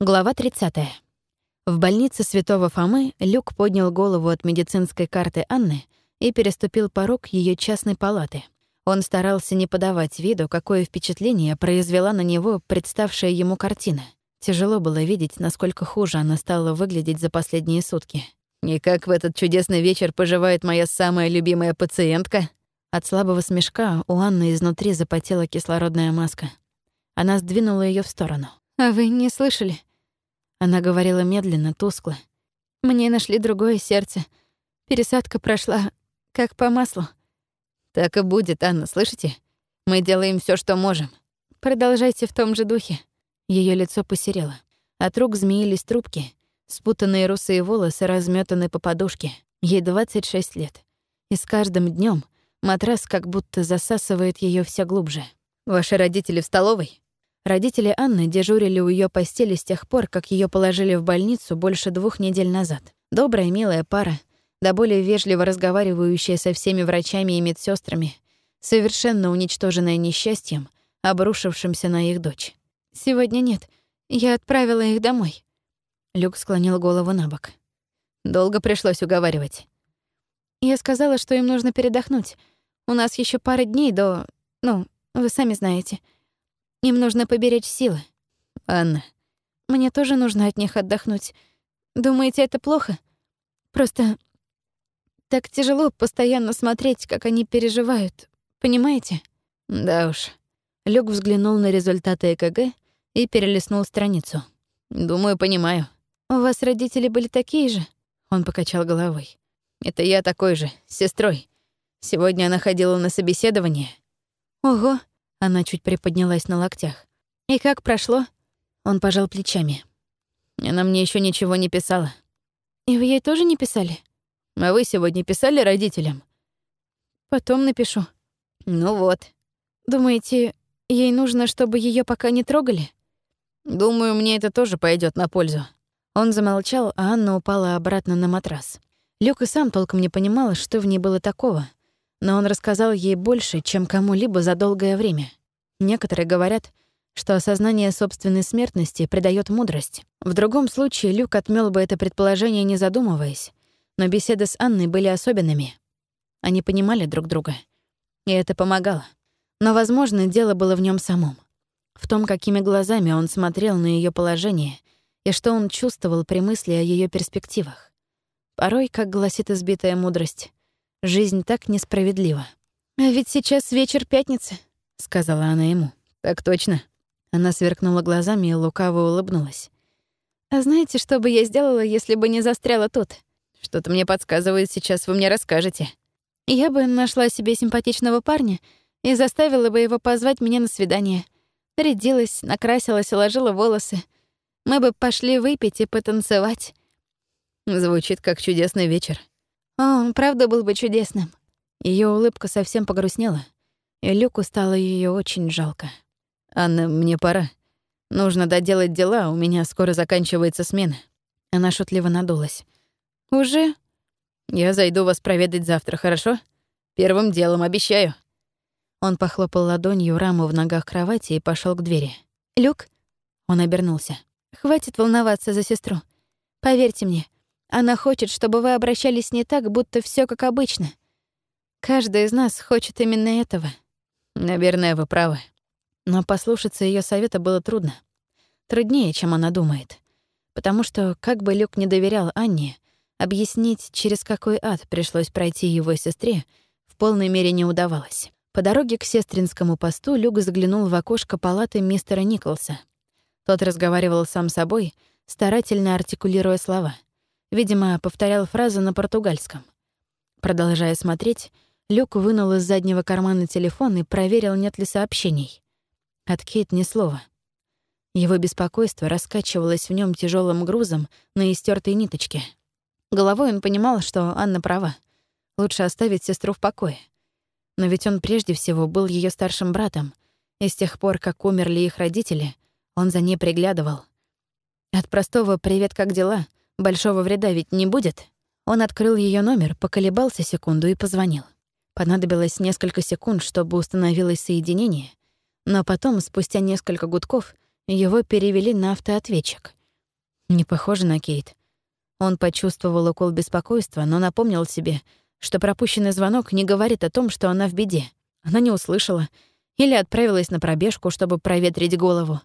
Глава 30. В больнице Святого Фомы Люк поднял голову от медицинской карты Анны и переступил порог ее частной палаты. Он старался не подавать виду, какое впечатление произвела на него представшая ему картина. Тяжело было видеть, насколько хуже она стала выглядеть за последние сутки. «И как в этот чудесный вечер поживает моя самая любимая пациентка?» От слабого смешка у Анны изнутри запотела кислородная маска. Она сдвинула ее в сторону. «А вы не слышали?» Она говорила медленно, тускло. «Мне нашли другое сердце. Пересадка прошла как по маслу». «Так и будет, Анна, слышите? Мы делаем все, что можем». «Продолжайте в том же духе». Ее лицо посерело. От рук змеились трубки. Спутанные русые волосы разметаны по подушке. Ей 26 лет. И с каждым днем матрас как будто засасывает ее все глубже. «Ваши родители в столовой?» Родители Анны дежурили у ее постели с тех пор, как ее положили в больницу больше двух недель назад. Добрая, милая пара, да более вежливо разговаривающая со всеми врачами и медсестрами, совершенно уничтоженная несчастьем, обрушившимся на их дочь. «Сегодня нет. Я отправила их домой». Люк склонил голову на бок. Долго пришлось уговаривать. Я сказала, что им нужно передохнуть. У нас еще пара дней до... Ну, вы сами знаете — им нужно поберечь силы. Анна. Мне тоже нужно от них отдохнуть. Думаете, это плохо? Просто так тяжело постоянно смотреть, как они переживают. Понимаете? Да уж. Люк взглянул на результаты ЭКГ и перелистнул страницу. Думаю, понимаю. У вас родители были такие же? Он покачал головой. Это я такой же, с сестрой. Сегодня она ходила на собеседование. Ого, она чуть приподнялась на локтях. «И как прошло?» Он пожал плечами. Она мне еще ничего не писала. «И вы ей тоже не писали?» «А вы сегодня писали родителям?» «Потом напишу». «Ну вот». «Думаете, ей нужно, чтобы ее пока не трогали?» «Думаю, мне это тоже пойдет на пользу». Он замолчал, а Анна упала обратно на матрас. Люк и сам толком не понимал, что в ней было такого, но он рассказал ей больше, чем кому-либо за долгое время. Некоторые говорят, что осознание собственной смертности придает мудрость. В другом случае Люк отмел бы это предположение, не задумываясь, но беседы с Анной были особенными. Они понимали друг друга, и это помогало. Но, возможно, дело было в нем самом. В том, какими глазами он смотрел на ее положение и что он чувствовал при мысли о ее перспективах. Порой, как гласит избитая мудрость, Жизнь так несправедлива. «А ведь сейчас вечер пятницы», — сказала она ему. «Так точно». Она сверкнула глазами и лукаво улыбнулась. «А знаете, что бы я сделала, если бы не застряла тут?» «Что-то мне подсказывает, сейчас вы мне расскажете». «Я бы нашла себе симпатичного парня и заставила бы его позвать меня на свидание. Рядилась, накрасилась, уложила волосы. Мы бы пошли выпить и потанцевать». Звучит как чудесный вечер. О, он правда был бы чудесным. Ее улыбка совсем погрустнела, и Люку стало ее очень жалко. «Анна, мне пора. Нужно доделать дела, у меня скоро заканчивается смена». Она шутливо надулась. «Уже?» «Я зайду вас проведать завтра, хорошо? Первым делом, обещаю». Он похлопал ладонью раму в ногах кровати и пошел к двери. «Люк?» Он обернулся. «Хватит волноваться за сестру. Поверьте мне, она хочет, чтобы вы обращались не так, будто все как обычно. Каждый из нас хочет именно этого. Наверное, вы правы. Но послушаться ее совета было трудно. Труднее, чем она думает. Потому что, как бы Люк не доверял Анне, объяснить, через какой ад пришлось пройти его сестре, в полной мере не удавалось. По дороге к сестринскому посту Люк заглянул в окошко палаты мистера Николса. Тот разговаривал сам собой, старательно артикулируя слова — Видимо, повторял фразу на португальском. Продолжая смотреть, Люк вынул из заднего кармана телефон и проверил, нет ли сообщений. От Кейт ни слова. Его беспокойство раскачивалось в нем тяжелым грузом на истертой ниточке. Головой он понимал, что Анна права. Лучше оставить сестру в покое. Но ведь он прежде всего был ее старшим братом, и с тех пор, как умерли их родители, он за ней приглядывал. От простого «привет, как дела?» Большого вреда ведь не будет. Он открыл ее номер, поколебался секунду и позвонил. Понадобилось несколько секунд, чтобы установилось соединение, но потом, спустя несколько гудков, его перевели на автоответчик. Не похоже на Кейт. Он почувствовал укол беспокойства, но напомнил себе, что пропущенный звонок не говорит о том, что она в беде. Она не услышала или отправилась на пробежку, чтобы проветрить голову.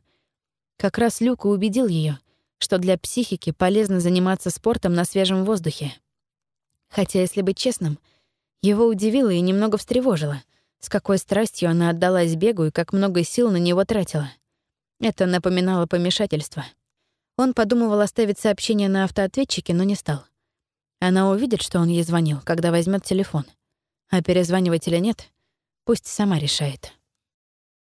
Как раз Люк убедил ее, что для психики полезно заниматься спортом на свежем воздухе. Хотя, если быть честным, его удивило и немного встревожило, с какой страстью она отдалась бегу и как много сил на него тратила. Это напоминало помешательство. Он подумывал оставить сообщение на автоответчике, но не стал. Она увидит, что он ей звонил, когда возьмет телефон. А перезванивать или нет, пусть сама решает.